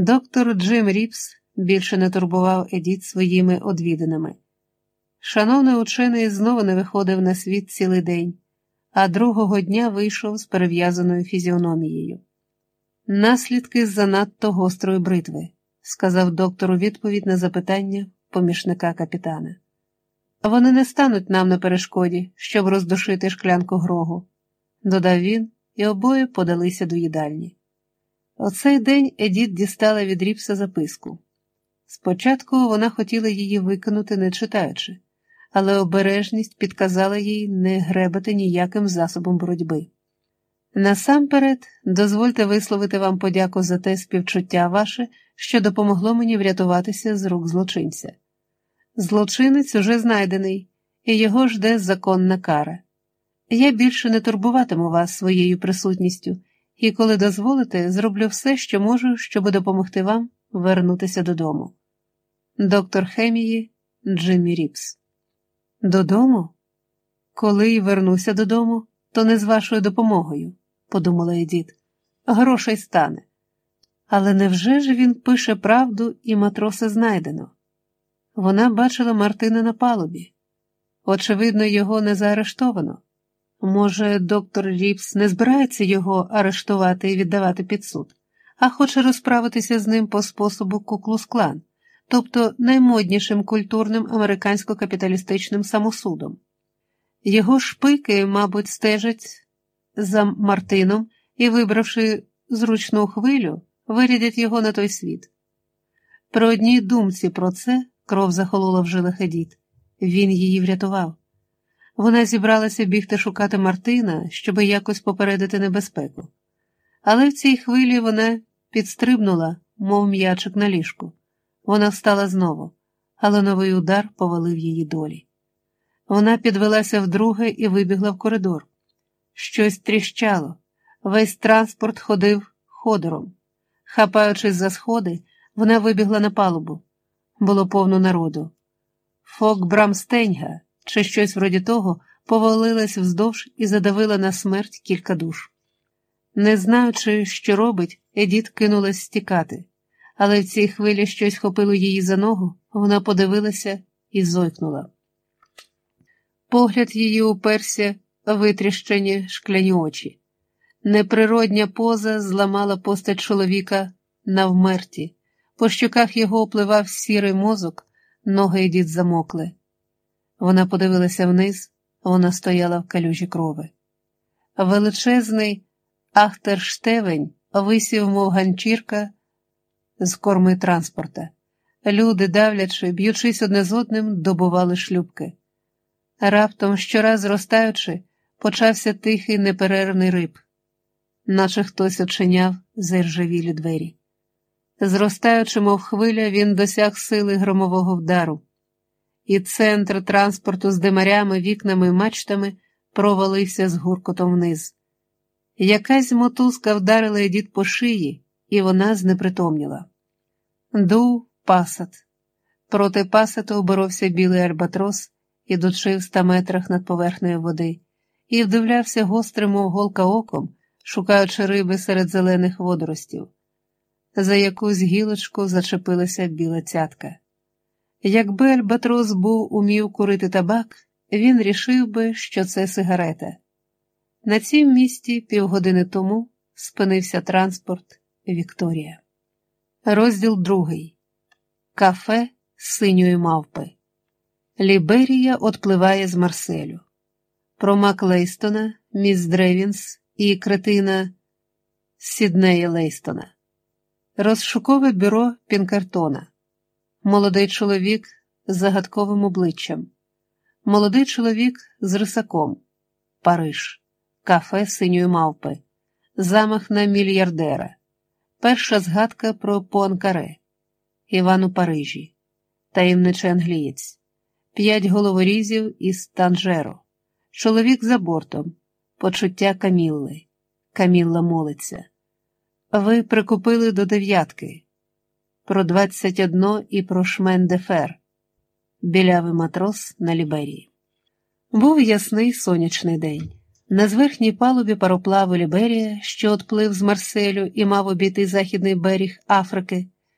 Доктор Джим Ріпс більше не турбував Едіт своїми одвідинами. Шановний учений знову не виходив на світ цілий день, а другого дня вийшов з перев'язаною фізіономією. Наслідки занадто гострої бритви, сказав доктор у відповідь на запитання помічника капітана. Вони не стануть нам на перешкоді, щоб роздушити шклянку грогу, додав він, і обоє подалися до їдальні. У цей день Едіт дістала від Ріпса записку. Спочатку вона хотіла її викинути, не читаючи, але обережність підказала їй не гребати ніяким засобом боротьби. Насамперед, дозвольте висловити вам подяку за те співчуття ваше, що допомогло мені врятуватися з рук злочинця. Злочинець уже знайдений, і його жде законна кара. Я більше не турбуватиму вас своєю присутністю, і, коли дозволите, зроблю все, що можу, щоб допомогти вам вернутися додому. Доктор хемії Джиммі Ріпс. Додому? Коли й вернуся додому, то не з вашою допомогою, подумала Едіт. Грошей стане. Але невже ж він пише правду і матроса знайдено? Вона бачила Мартина на палубі. Очевидно, його не заарештовано. Може, доктор Ріпс не збирається його арештувати і віддавати під суд, а хоче розправитися з ним по способу куклус-клан, тобто наймоднішим культурним американсько-капіталістичним самосудом. Його шпики, мабуть, стежать за Мартином і, вибравши зручну хвилю, вирядять його на той світ. При одній думці про це кров захолола в жилах Едіт. Він її врятував. Вона зібралася бігти шукати Мартина, щоби якось попередити небезпеку. Але в цій хвилі вона підстрибнула, мов м'ячик на ліжку. Вона встала знову, але новий удар повалив її долі. Вона підвелася вдруге і вибігла в коридор. Щось тріщало, весь транспорт ходив ходором. Хапаючись за сходи, вона вибігла на палубу. Було повно народу. Фок Брамстеньга чи щось вроді того повалилась вздовж і задавила на смерть кілька душ. Не знаючи, що робить, Едіт кинулась стікати, але в цій хвилі щось хопило її за ногу, вона подивилася і зойкнула. Погляд її уперся витріщені шкляні очі. Неприродня поза зламала постать чоловіка навмерті, по щоках його опливав сірий мозок, ноги Едіт замокли. Вона подивилася вниз, вона стояла в калюжі крови. Величезний ахтерштевень висів, мов ганчірка з корми транспорта. Люди, давлячи, б'ючись одне з одним, добували шлюбки. Раптом, щораз зростаючи, почався тихий неперервний риб, наче хтось очиняв заіржавілі двері. Зростаючи, мов хвиля, він досяг сили громового вдару і центр транспорту з димарями, вікнами і мачтами провалився з гуркотом вниз. Якась мотузка вдарила Едіт по шиї, і вона знепритомніла. Дув пасат. Проти пасату боровся білий альбатрос, ідучи в ста метрах над поверхнею води, і вдивлявся гострим, мов оком, шукаючи риби серед зелених водоростів. За якусь гілочку зачепилася біла цятка. Якби Альбатрос був умів курити табак, він рішив би, що це сигарета. На цім місці півгодини тому спинився транспорт Вікторія. Розділ другий. Кафе синьої мавпи. Ліберія отпливає з Марселю. Про Мак-Лейстона, Міс Древінс і кретина Сіднея Лейстона. Розшукове бюро Пінкертона. Молодий чоловік з загадковим обличчям, молодий чоловік з рисаком, Париж, кафе синьої мавпи, замах на мільярдера, перша згадка про Пуанкаре, Іван у Парижі, таємничий англієць, п'ять головорізів із Танжеро, чоловік за бортом, почуття Камілли. Камілла молиться. Ви прикупили до дев'ятки про двадцять одно і про шмендефер, білявий матрос на Ліберії. Був ясний сонячний день. На зверхній палубі пароплаву Ліберія, що отплив з Марселю і мав обійти західний берег Африки,